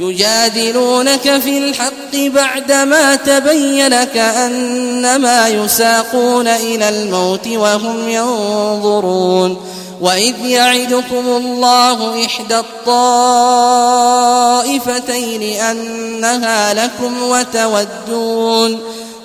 يجادلونك في الحق بعدما تبين كأنما يساقون إلى الموت وهم ينظرون وإذ يعدكم الله إحدى الطائفتين أنها لكم وتودون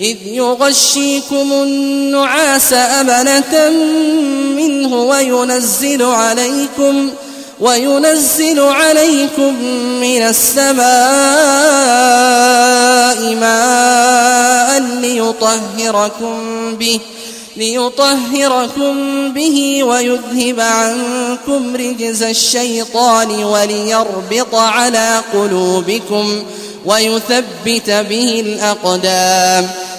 إذ يغشيكم النعاس أمنة منه وينزل عليكم وينزل عليكم من السماء ماء ليطهركم به ليطهركم به ويذهب عنكم رجز الشيطان وليربط على قلوبكم ويثبت به الأقدام.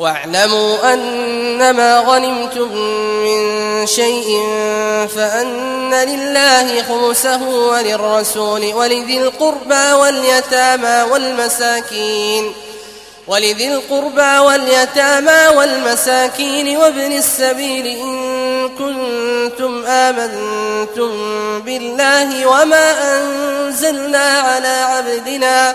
واعلموا أنما غنمتم من شيء فأن لله خمسه وللرسول ولذي القربى واليتامى والمساكين ولذي القربى واليتامى والمساكين وابن السبيل إن كنتم آمنتم بالله وما أنزلنا على عبدنا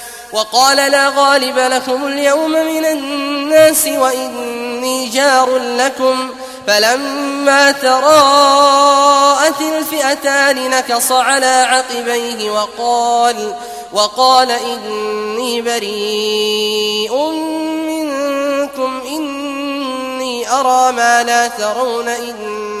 وقال لا غالب لكم اليوم من الناس وإني جار لكم فلما تراءت الفئتان نكص على عقبيه وقال وقال إني بريء منكم إني أرى ما لا ترون إني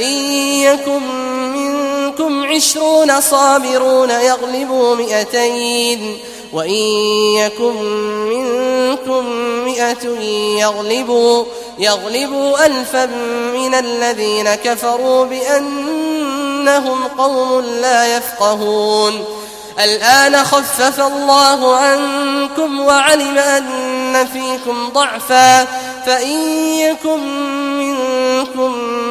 إن يكن منكم عشرون صابرون يغلبوا مئتين وإن يكن منكم مئة يغلبوا يغلبوا ألفا من الذين كفروا بأنهم قوم لا يفقهون الآن خفف الله عنكم وعلم أن فيكم ضعفا فإن يكن